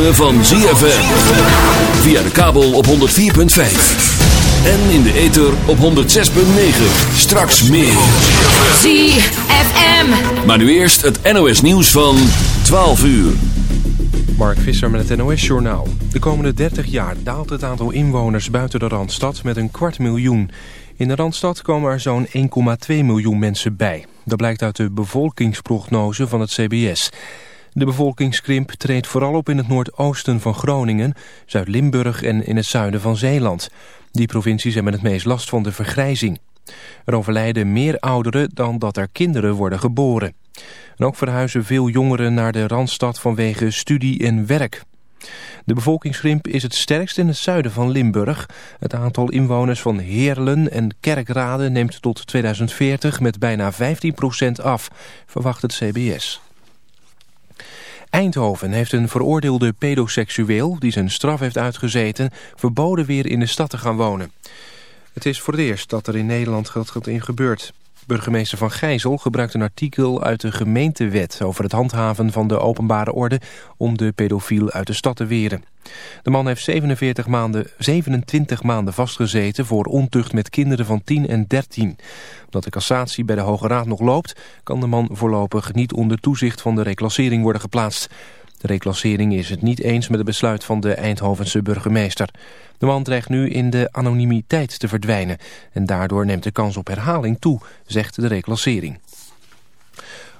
Ritme van ZFM. Via de kabel op 104.5. En in de ether op 106.9. Straks meer. ZFM. Maar nu eerst het NOS nieuws van 12 uur. Mark Visser met het NOS-journaal. De komende 30 jaar daalt het aantal inwoners buiten de Randstad met een kwart miljoen. In de Randstad komen er zo'n 1,2 miljoen mensen bij. Dat blijkt uit de bevolkingsprognose van het CBS. De bevolkingskrimp treedt vooral op in het noordoosten van Groningen, Zuid-Limburg en in het zuiden van Zeeland. Die provincies hebben het meest last van de vergrijzing. Er overlijden meer ouderen dan dat er kinderen worden geboren. En ook verhuizen veel jongeren naar de Randstad vanwege studie en werk. De bevolkingsgrimp is het sterkst in het zuiden van Limburg. Het aantal inwoners van Heerlen en Kerkrade neemt tot 2040 met bijna 15% af, verwacht het CBS. Eindhoven heeft een veroordeelde pedoseksueel die zijn straf heeft uitgezeten verboden weer in de stad te gaan wonen. Het is voor het eerst dat er in Nederland dat in gebeurt. Burgemeester Van Gijzel gebruikt een artikel uit de gemeentewet... over het handhaven van de openbare orde om de pedofiel uit de stad te weren. De man heeft 47 maanden, 27 maanden vastgezeten voor ontucht met kinderen van 10 en 13. Omdat de cassatie bij de Hoge Raad nog loopt... kan de man voorlopig niet onder toezicht van de reclassering worden geplaatst. De reclassering is het niet eens met het besluit van de Eindhovense burgemeester. De man dreigt nu in de anonimiteit te verdwijnen en daardoor neemt de kans op herhaling toe, zegt de reclassering.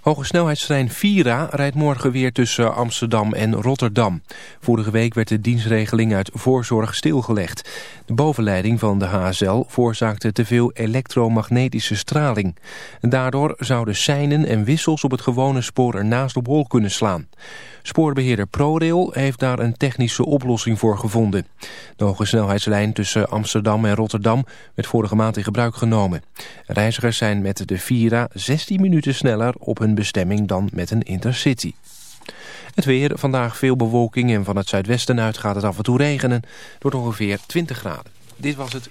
Hoge snelheidstrein Vira rijdt morgen weer tussen Amsterdam en Rotterdam. Vorige week werd de dienstregeling uit voorzorg stilgelegd. De bovenleiding van de HSL veroorzaakte te veel elektromagnetische straling. daardoor zouden seinen en wissels op het gewone spoor ernaast op hol kunnen slaan. Spoorbeheerder ProRail heeft daar een technische oplossing voor gevonden. De hoge snelheidslijn tussen Amsterdam en Rotterdam werd vorige maand in gebruik genomen. Reizigers zijn met de Vira 16 minuten sneller op hun bestemming dan met een Intercity. Het weer, vandaag veel bewolking en van het zuidwesten uit gaat het af en toe regenen. Door ongeveer 20 graden. Dit was het.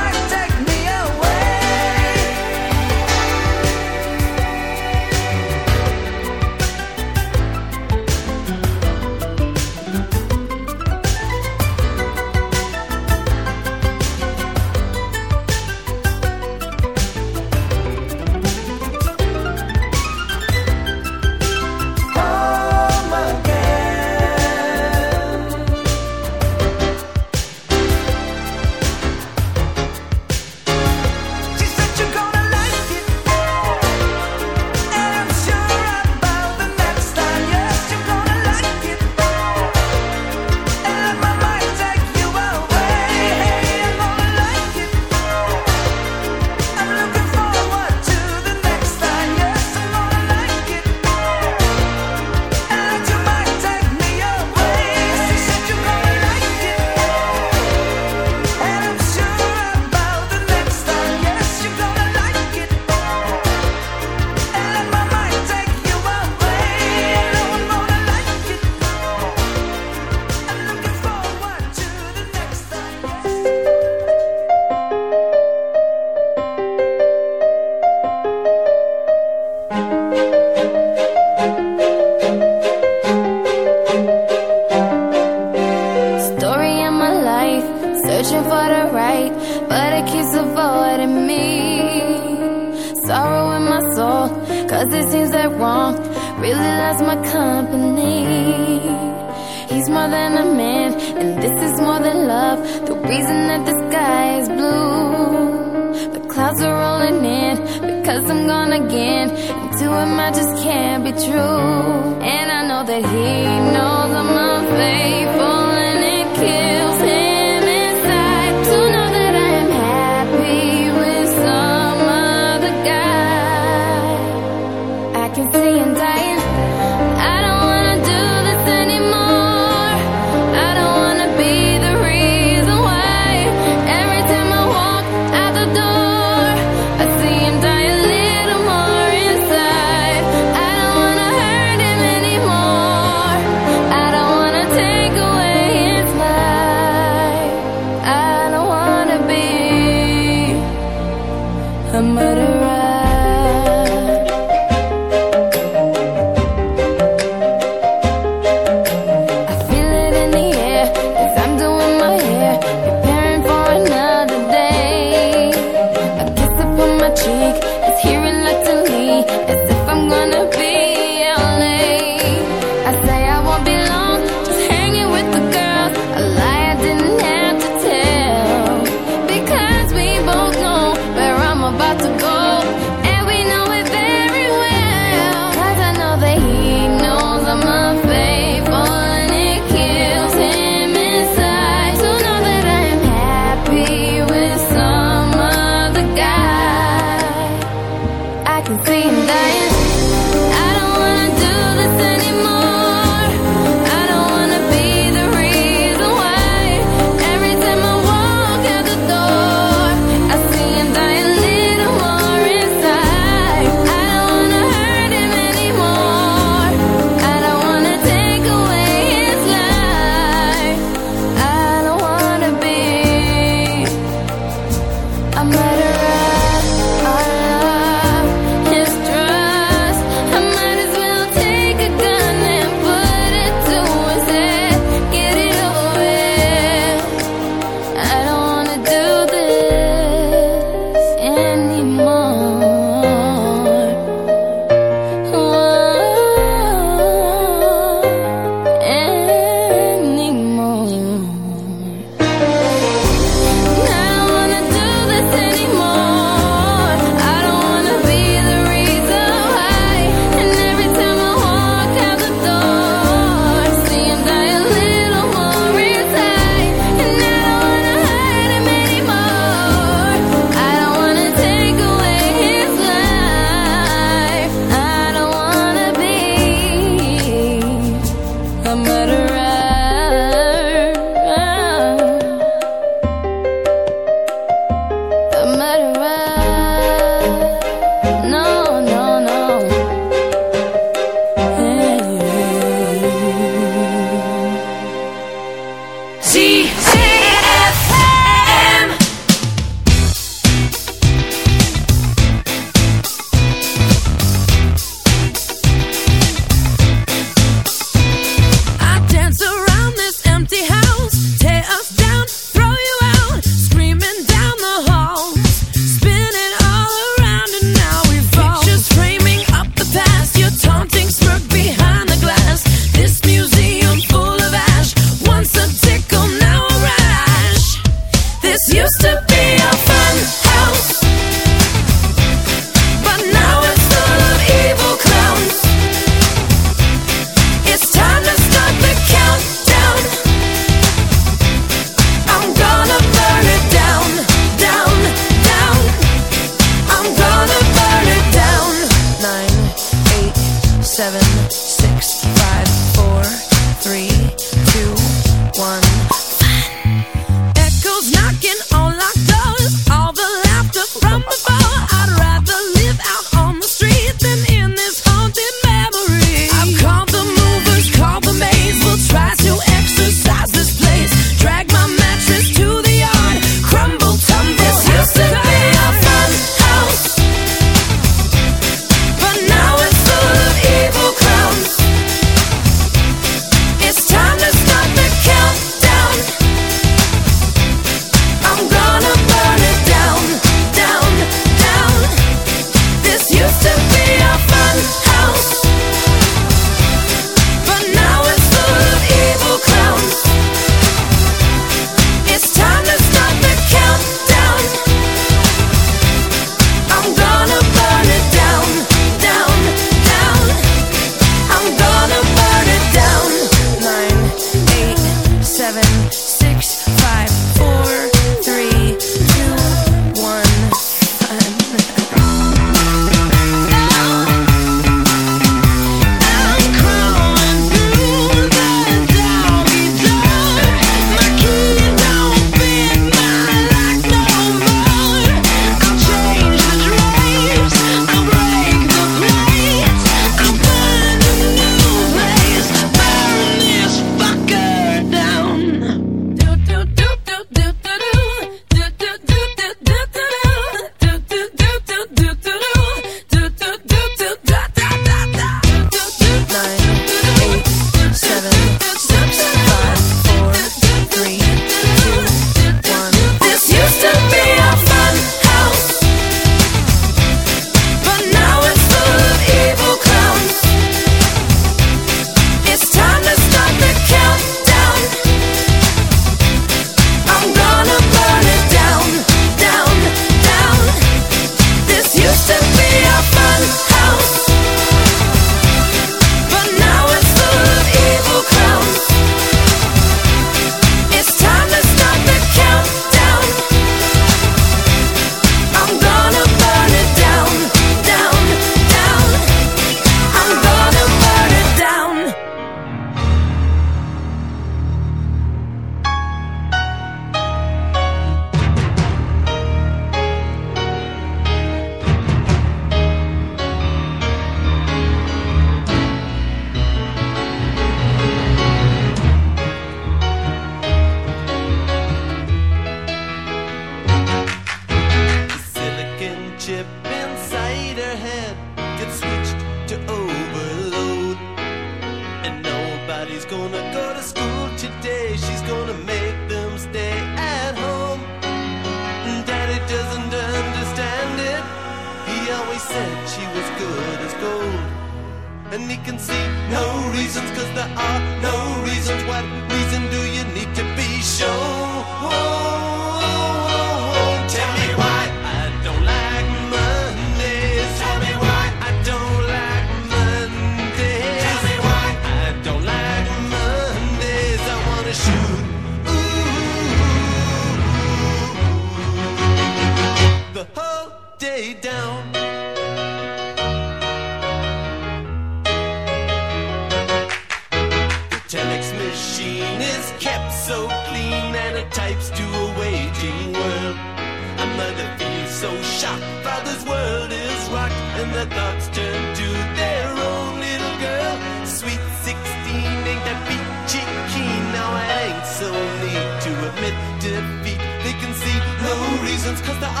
reasons, cause the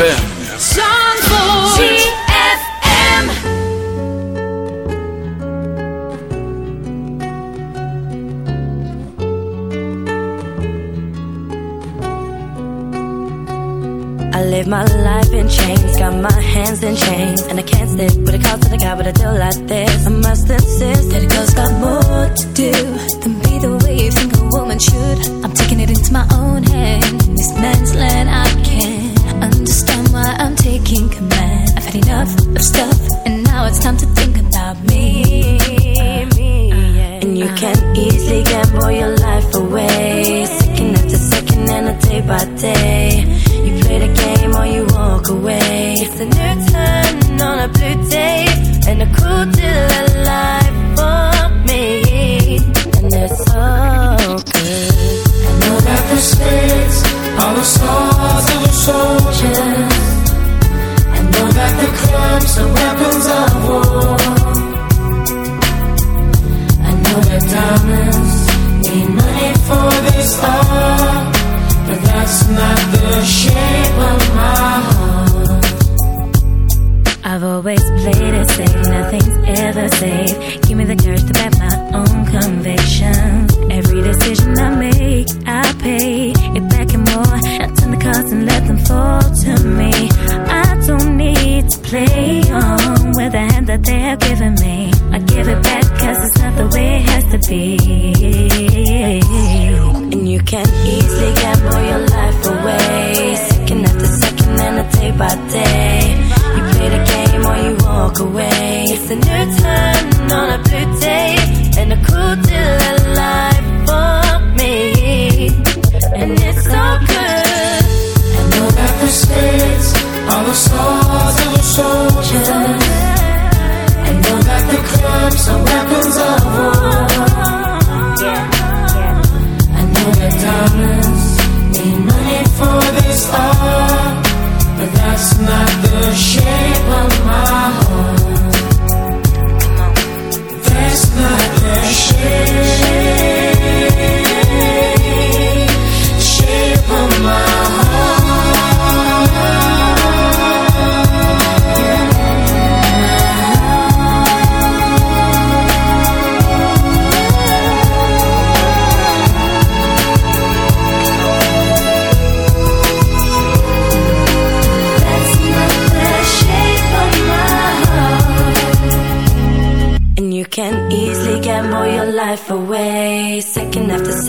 ZFM. It's not the shape of my heart. I've always played it safe, nothing's ever safe. Give me the courage shame.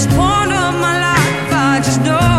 this point of my life, I just know.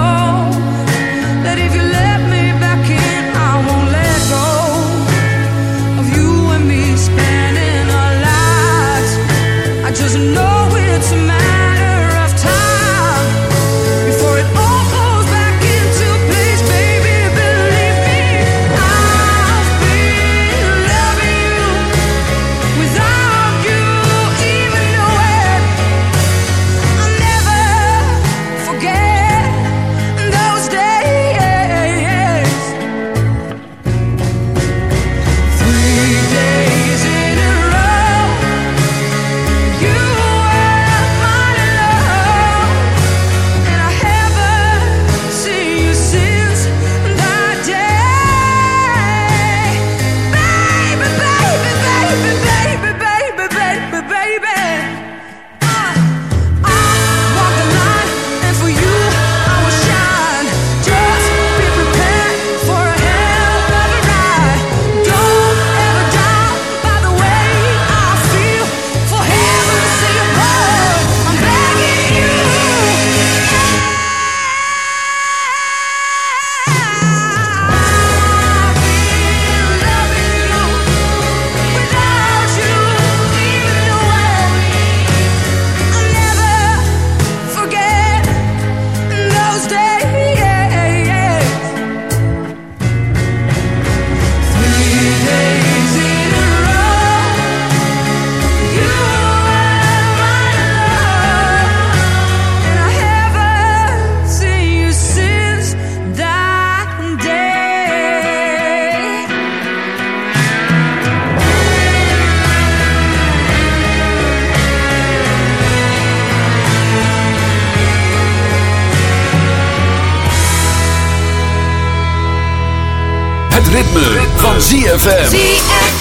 ritme, van ZFM.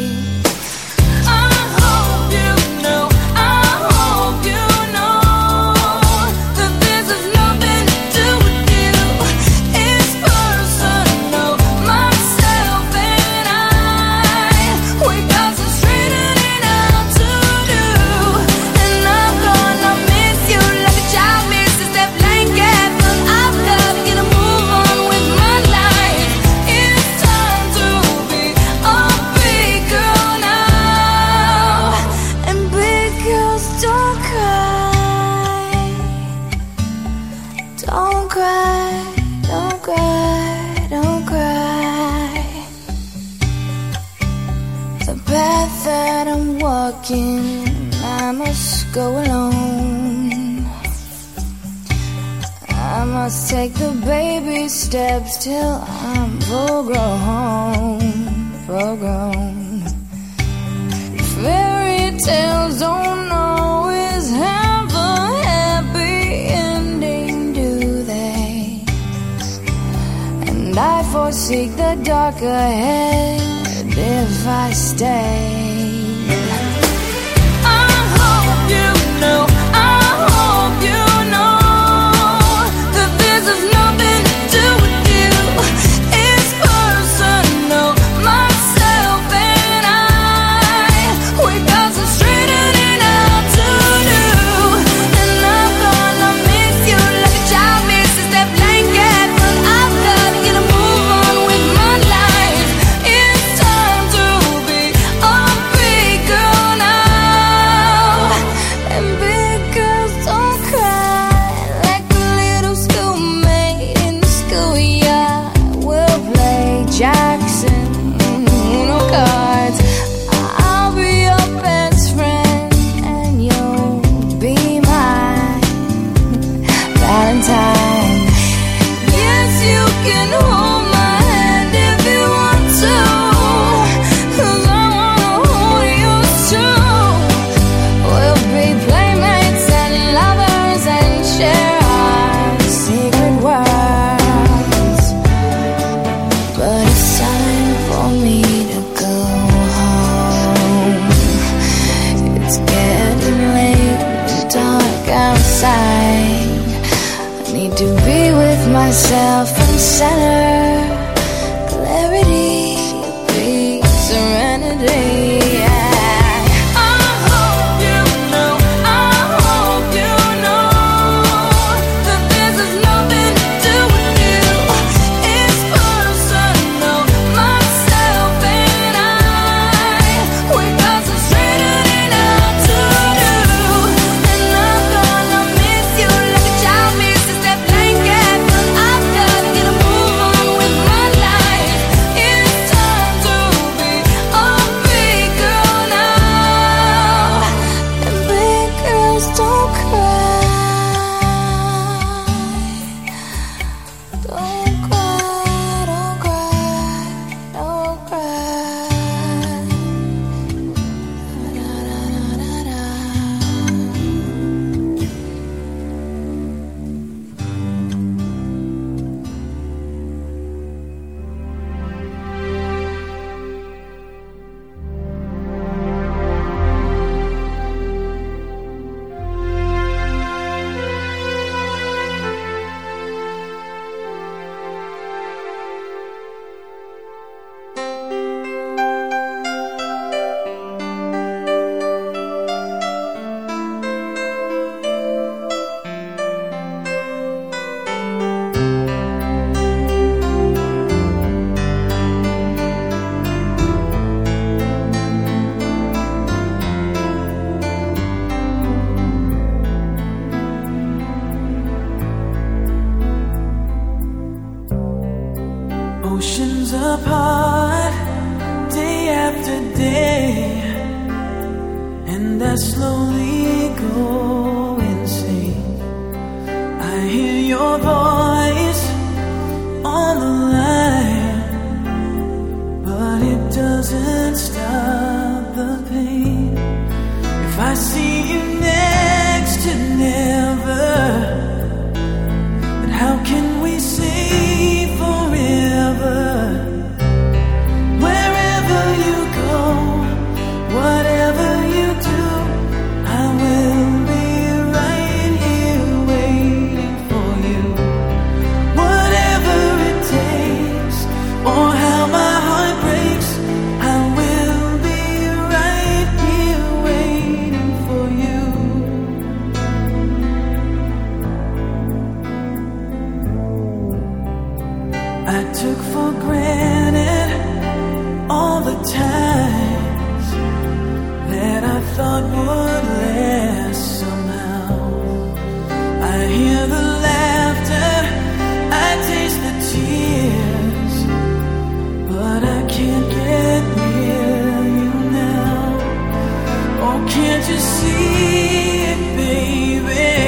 Can't you see it, baby?